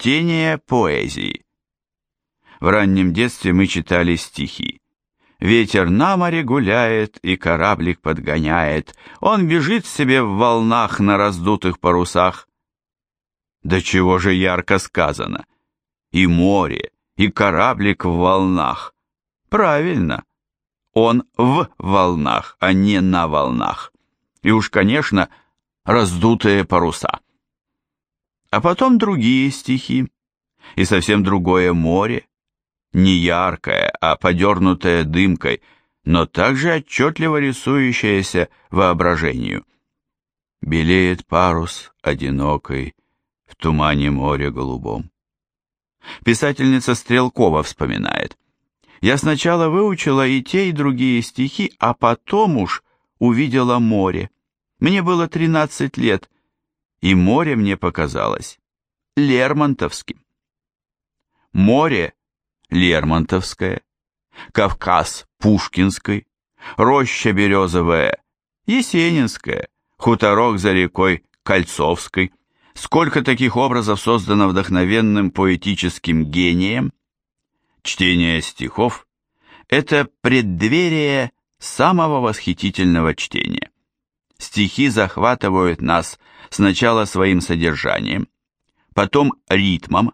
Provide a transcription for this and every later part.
Чтение поэзии. В раннем детстве мы читали стихи. Ветер на море гуляет и кораблик подгоняет. Он бежит себе в волнах на раздутых парусах. Да чего же ярко сказано. И море, и кораблик в волнах. Правильно. Он в волнах, а не на волнах. И уж, конечно, раздутые паруса. А потом другие стихи, и совсем другое море, не яркое, а подернутое дымкой, но также отчетливо рисующееся воображению. Белеет парус одинокой в тумане моря голубом. Писательница Стрелкова вспоминает. Я сначала выучила и те, и другие стихи, а потом уж увидела море. Мне было 13 лет, и море мне показалось Лермонтовским. Море Лермонтовское, Кавказ Пушкинской, Роща Березовая Есенинская, Хуторок за рекой Кольцовской. Сколько таких образов создано вдохновенным поэтическим гением? Чтение стихов – это преддверие самого восхитительного чтения. Стихи захватывают нас сначала своим содержанием, потом ритмом,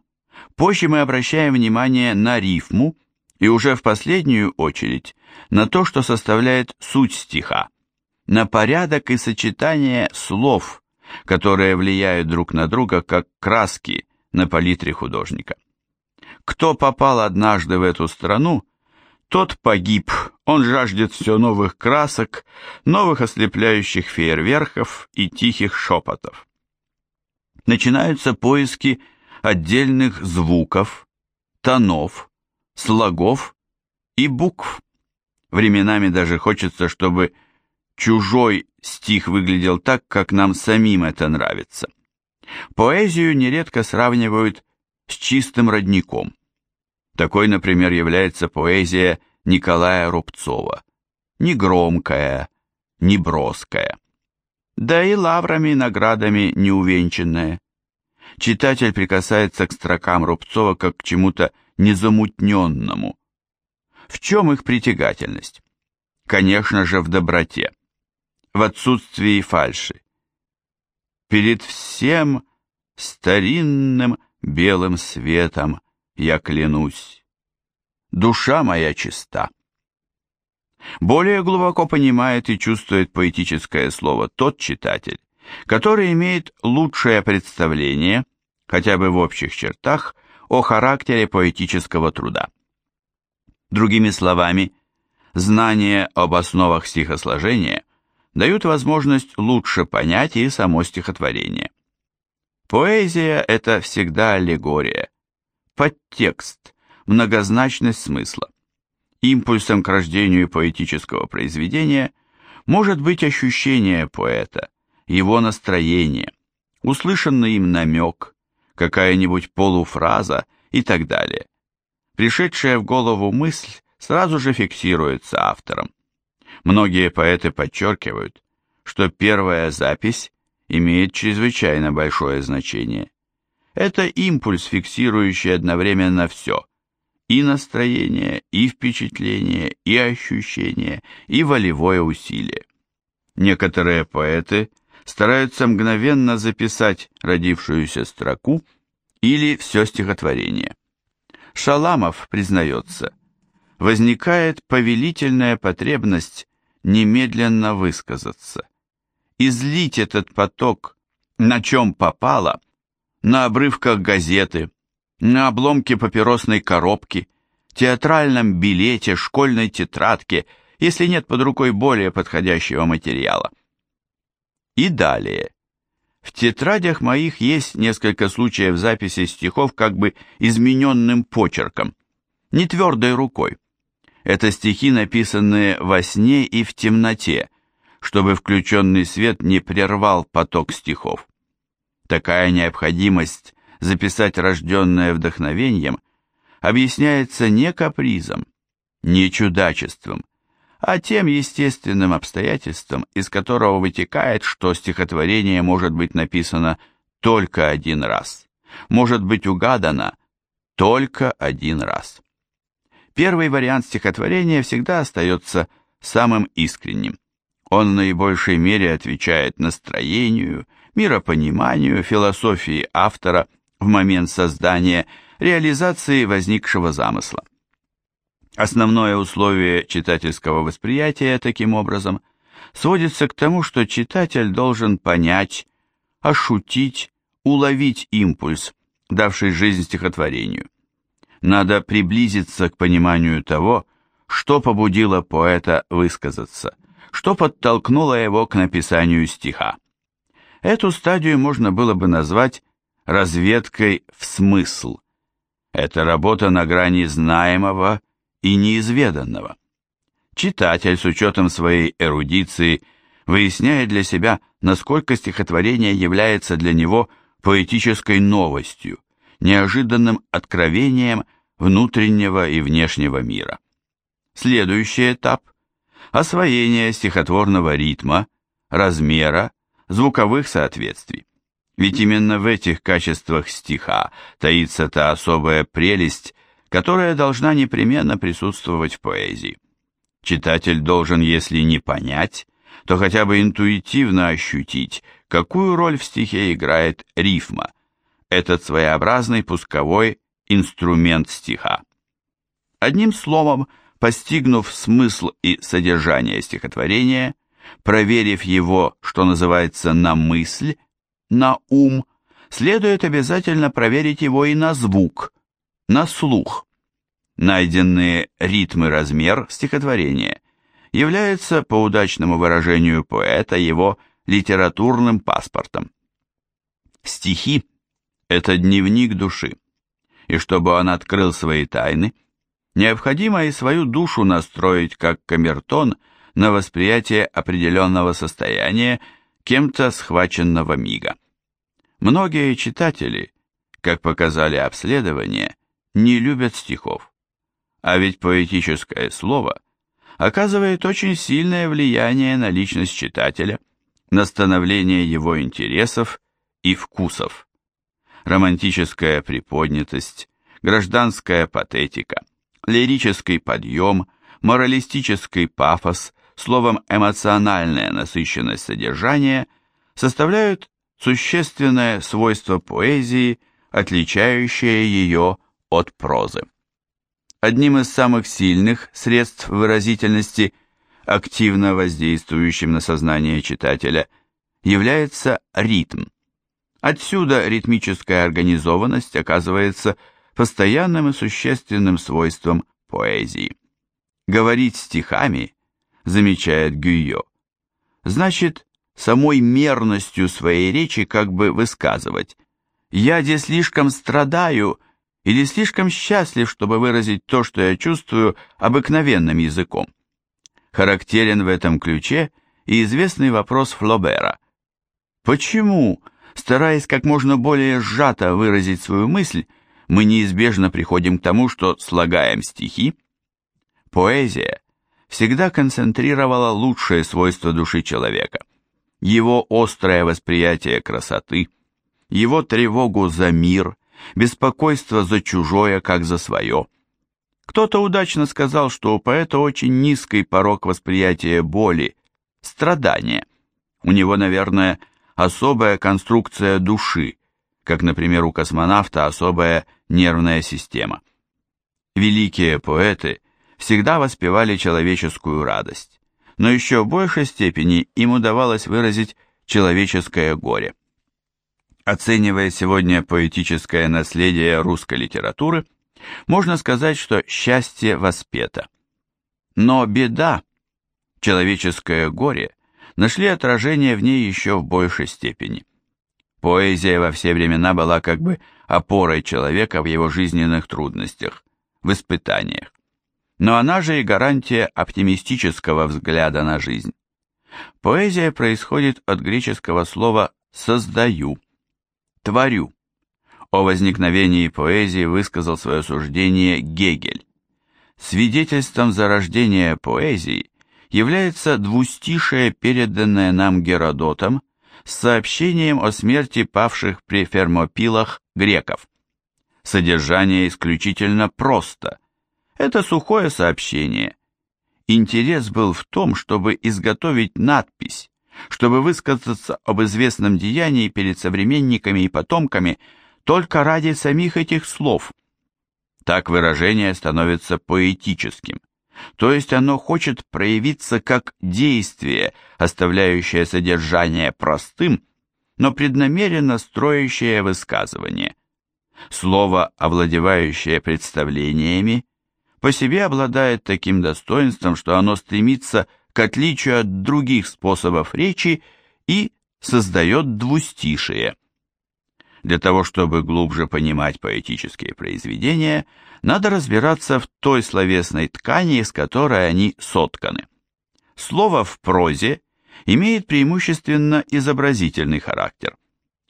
позже мы обращаем внимание на рифму и уже в последнюю очередь на то, что составляет суть стиха, на порядок и сочетание слов, которые влияют друг на друга как краски на палитре художника. Кто попал однажды в эту страну, тот погиб, он жаждет все новых красок, новых ослепляющих фейерверков и тихих шепотов. Начинаются поиски отдельных звуков, тонов, слогов и букв. Временами даже хочется, чтобы чужой стих выглядел так, как нам самим это нравится. Поэзию нередко сравнивают с чистым родником. Такой, например, является поэзия Николая Рубцова. Не громкая, не броская. Да и лаврами и наградами не увенчанная. Читатель прикасается к строкам Рубцова как к чему-то незамутненному. В чем их притягательность? Конечно же, в доброте, в отсутствии фальши. Перед всем старинным белым светом я клянусь. Душа моя чиста. Более глубоко понимает и чувствует поэтическое слово тот читатель, который имеет лучшее представление, хотя бы в общих чертах, о характере поэтического труда. Другими словами, знание об основах стихосложения дают возможность лучше понять и само стихотворение. Поэзия – это всегда аллегория, подтекст, многозначность смысла. Импульсом к рождению поэтического произведения может быть ощущение поэта, его настроение, услышанный им намек, какая-нибудь полуфраза и так далее. Пришедшая в голову мысль сразу же фиксируется автором. Многие поэты подчеркивают, что первая запись имеет чрезвычайно большое значение. Это импульс, фиксирующий одновременно все – и настроение, и впечатление, и ощущение, и волевое усилие. Некоторые поэты стараются мгновенно записать родившуюся строку или все стихотворение. Шаламов признается, возникает повелительная потребность немедленно высказаться, излить этот поток, на чем попало, на обрывках газеты, на обломке папиросной коробки, театральном билете, школьной тетрадке, если нет под рукой более подходящего материала. И далее. В тетрадях моих есть несколько случаев записи стихов как бы измененным почерком, не твердой рукой. Это стихи, написанные во сне и в темноте, чтобы включенный свет не прервал поток стихов. Такая необходимость записать рожденное вдохновением объясняется не капризом, не чудачеством, а тем естественным обстоятельством, из которого вытекает, что стихотворение может быть написано только один раз, может быть угадана только один раз. Первый вариант стихотворения всегда остается самым искренним. Он в наибольшей мере отвечает настроению, миропониманию, философии автора в момент создания, реализации возникшего замысла. Основное условие читательского восприятия, таким образом, сводится к тому, что читатель должен понять, ошутить, уловить импульс, давший жизнь стихотворению. Надо приблизиться к пониманию того, что побудило поэта высказаться, что подтолкнуло его к написанию стиха. Эту стадию можно было бы назвать разведкой в смысл. Это работа на грани знаемого и неизведанного. Читатель с учетом своей эрудиции выясняет для себя, насколько стихотворение является для него поэтической новостью, неожиданным откровением внутреннего и внешнего мира. Следующий этап – освоение стихотворного ритма, размера, звуковых соответствий. Ведь именно в этих качествах стиха таится та особая прелесть, которая должна непременно присутствовать в поэзии. Читатель должен, если не понять, то хотя бы интуитивно ощутить, какую роль в стихе играет рифма, этот своеобразный пусковой инструмент стиха. Одним словом, постигнув смысл и содержание стихотворения, проверив его, что называется, на мысль, на ум, следует обязательно проверить его и на звук, на слух. Найденные ритм и размер стихотворения являются, по удачному выражению поэта, его литературным паспортом. Стихи – это дневник души, и чтобы он открыл свои тайны, необходимо и свою душу настроить как камертон на восприятие определенного состояния кем-то схваченного мига. Многие читатели, как показали обследования, не любят стихов. А ведь поэтическое слово оказывает очень сильное влияние на личность читателя, на становление его интересов и вкусов. Романтическая приподнятость, гражданская патетика, лирический подъем, моралистический пафос, словом, эмоциональная насыщенность содержания составляют существенное свойство поэзии, отличающее ее от прозы. Одним из самых сильных средств выразительности, активно воздействующим на сознание читателя, является ритм. Отсюда ритмическая организованность оказывается постоянным и существенным свойством поэзии. Говорить стихами, замечает Гюйо, значит самой мерностью своей речи как бы высказывать «я здесь слишком страдаю» или слишком счастлив, чтобы выразить то, что я чувствую обыкновенным языком. Характерен в этом ключе и известный вопрос Флобера. Почему, стараясь как можно более сжато выразить свою мысль, мы неизбежно приходим к тому, что слагаем стихи? Поэзия всегда концентрировала лучшие свойства души человека, его острое восприятие красоты, его тревогу за мир – беспокойство за чужое, как за свое. Кто-то удачно сказал, что у поэта очень низкий порог восприятия боли, страдания. У него, наверное, особая конструкция души, как, например, у космонавта особая нервная система. Великие поэты всегда воспевали человеческую радость, но еще в большей степени им удавалось выразить человеческое горе. Оценивая сегодня поэтическое наследие русской литературы, можно сказать, что счастье воспето. Но беда, человеческое горе, нашли отражение в ней еще в большей степени. Поэзия во все времена была как бы опорой человека в его жизненных трудностях, в испытаниях. Но она же и гарантия оптимистического взгляда на жизнь. Поэзия происходит от греческого слова «создаю», творю. О возникновении поэзии высказал свое суждение Гегель. Свидетельством зарождения поэзии является двустишее, переданное нам Геродотом, с сообщением о смерти павших при фермопилах греков. Содержание исключительно просто. Это сухое сообщение. Интерес был в том, чтобы изготовить надпись, чтобы высказаться об известном деянии перед современниками и потомками только ради самих этих слов. Так выражение становится поэтическим, то есть оно хочет проявиться как действие, оставляющее содержание простым, но преднамеренно строящее высказывание. Слово, овладевающее представлениями, по себе обладает таким достоинством, что оно стремится к отличию от других способов речи и создает двустишие. Для того, чтобы глубже понимать поэтические произведения, надо разбираться в той словесной ткани, из которой они сотканы. Слово в прозе имеет преимущественно изобразительный характер.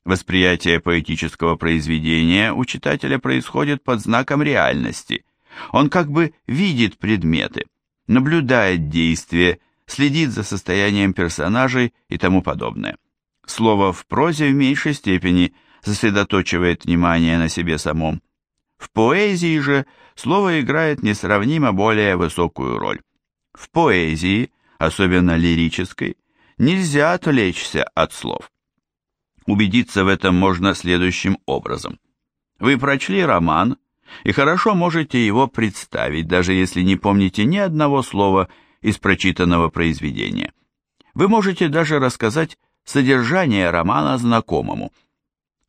Восприятие поэтического произведения у читателя происходит под знаком реальности. Он как бы видит предметы, наблюдает действия, следит за состоянием персонажей и тому подобное. Слово в прозе в меньшей степени сосредоточивает внимание на себе самом. В поэзии же слово играет несравнимо более высокую роль. В поэзии, особенно лирической, нельзя отвлечься от слов. Убедиться в этом можно следующим образом. Вы прочли роман и хорошо можете его представить, даже если не помните ни одного слова из прочитанного произведения. Вы можете даже рассказать содержание романа знакомому.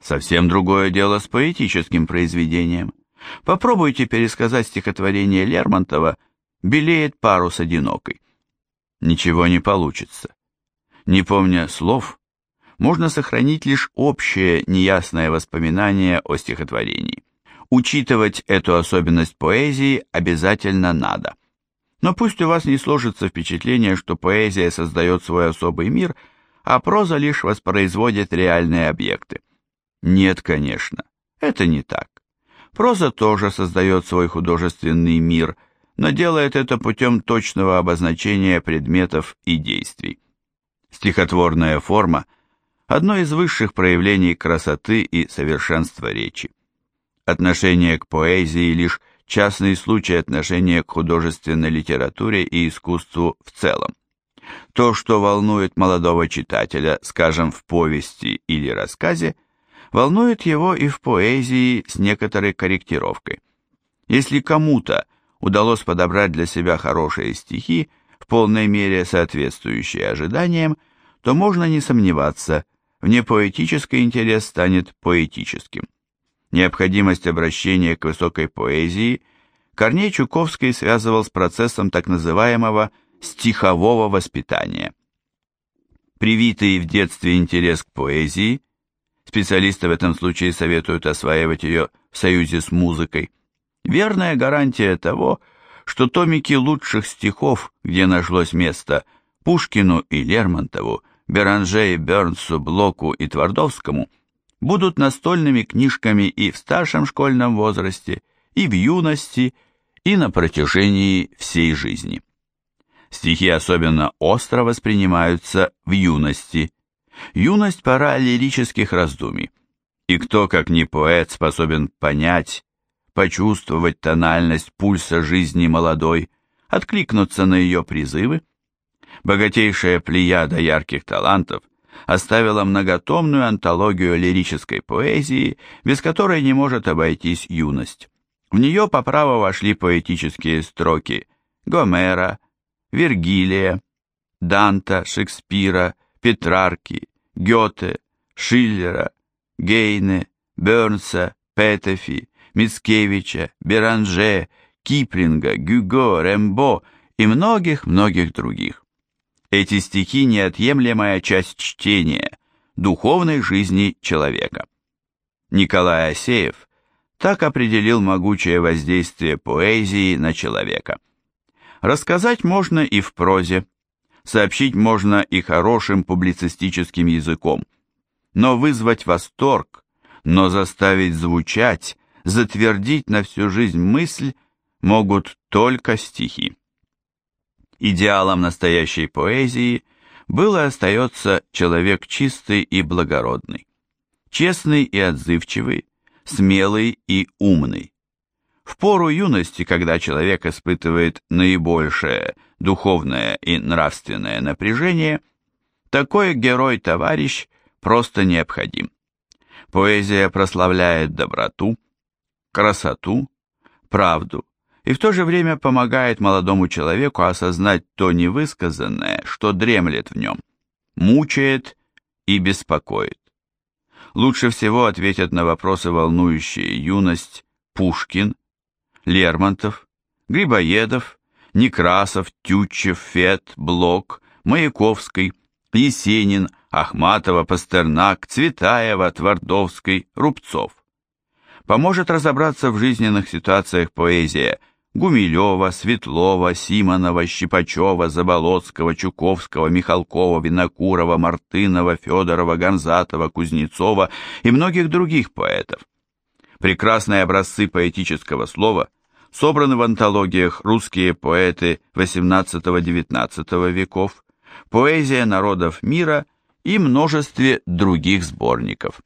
Совсем другое дело с поэтическим произведением. Попробуйте пересказать стихотворение Лермонтова «Белеет парус одинокой». Ничего не получится. Не помня слов, можно сохранить лишь общее неясное воспоминание о стихотворении. Учитывать эту особенность поэзии обязательно надо. Но пусть у вас не сложится впечатление, что поэзия создает свой особый мир, а проза лишь воспроизводит реальные объекты. Нет, конечно, это не так. Проза тоже создает свой художественный мир, но делает это путем точного обозначения предметов и действий. Стихотворная форма – одно из высших проявлений красоты и совершенства речи. Отношение к поэзии лишь частный случай отношения к художественной литературе и искусству в целом. То, что волнует молодого читателя, скажем, в повести или рассказе, волнует его и в поэзии с некоторой корректировкой. Если кому-то удалось подобрать для себя хорошие стихи, в полной мере соответствующие ожиданиям, то можно не сомневаться, внепоэтический интерес станет поэтическим необходимость обращения к высокой поэзии Корней Чуковский связывал с процессом так называемого стихового воспитания. Привитый в детстве интерес к поэзии, специалисты в этом случае советуют осваивать ее в союзе с музыкой, верная гарантия того, что томики лучших стихов, где нашлось место Пушкину и Лермонтову, Беранже и Бернсу, Блоку и Твардовскому – будут настольными книжками и в старшем школьном возрасте, и в юности, и на протяжении всей жизни. Стихи особенно остро воспринимаются в юности. Юность – пора лирических раздумий. И кто, как не поэт, способен понять, почувствовать тональность пульса жизни молодой, откликнуться на ее призывы? Богатейшая плеяда ярких талантов – оставила многотомную антологию лирической поэзии, без которой не может обойтись юность. В нее по праву вошли поэтические строки Гомера, Вергилия, Данта, Шекспира, Петрарки, Гёте, Шиллера, Гейне, Бернса, Петефи, Мицкевича, Беранже, Киплинга, Гюго, Рембо и многих-многих других. Эти стихи – неотъемлемая часть чтения, духовной жизни человека. Николай Асеев так определил могучее воздействие поэзии на человека. Рассказать можно и в прозе, сообщить можно и хорошим публицистическим языком, но вызвать восторг, но заставить звучать, затвердить на всю жизнь мысль могут только стихи. Идеалом настоящей поэзии был и остается человек чистый и благородный, честный и отзывчивый, смелый и умный. В пору юности, когда человек испытывает наибольшее духовное и нравственное напряжение, такой герой-товарищ просто необходим. Поэзия прославляет доброту, красоту, правду и в то же время помогает молодому человеку осознать то невысказанное, что дремлет в нем, мучает и беспокоит. Лучше всего ответят на вопросы, волнующие юность, Пушкин, Лермонтов, Грибоедов, Некрасов, Тютчев, Фет, Блок, Маяковский, Есенин, Ахматова, Пастернак, Цветаева, Твардовский, Рубцов. Поможет разобраться в жизненных ситуациях поэзия Гумилева, Светлова, Симонова, Щипачева, Заболоцкого, Чуковского, Михалкова, Винокурова, Мартынова, Федорова, Гонзатова, Кузнецова и многих других поэтов. Прекрасные образцы поэтического слова собраны в антологиях «Русские поэты XVIII-XIX веков», «Поэзия народов мира» и множестве других сборников.